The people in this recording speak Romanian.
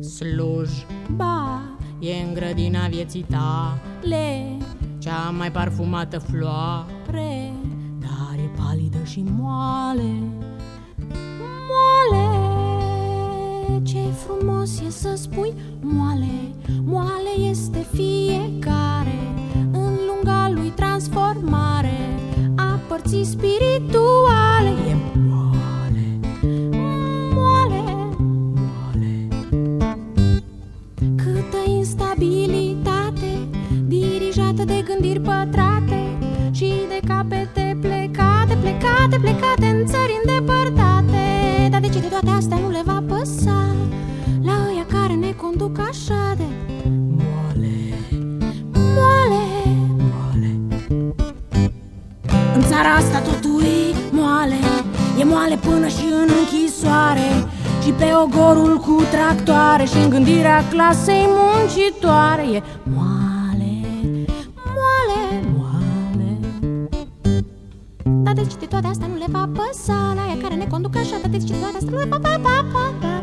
Slujba e în grădina vieții tale Cea mai parfumată floare Dar e palidă și moale frumos e să spui moale Moale este fiecare În lunga lui transformare. A părții spirituale E moale Moale Moale. Câtă instabilitate Dirijată de gândiri pătrate Și de capete plecate, plecate, plecate În țări îndepărtate țara asta totul e moale E moale până și în închisoare Și pe ogorul cu tractoare și în gândirea clasei muncitoare. E moale, moale, moale. Dar de ce de toate astea nu le va păsa La ea care ne conduc așa? Dar de ce de toate astea nu le va pa, pa, pa, pa.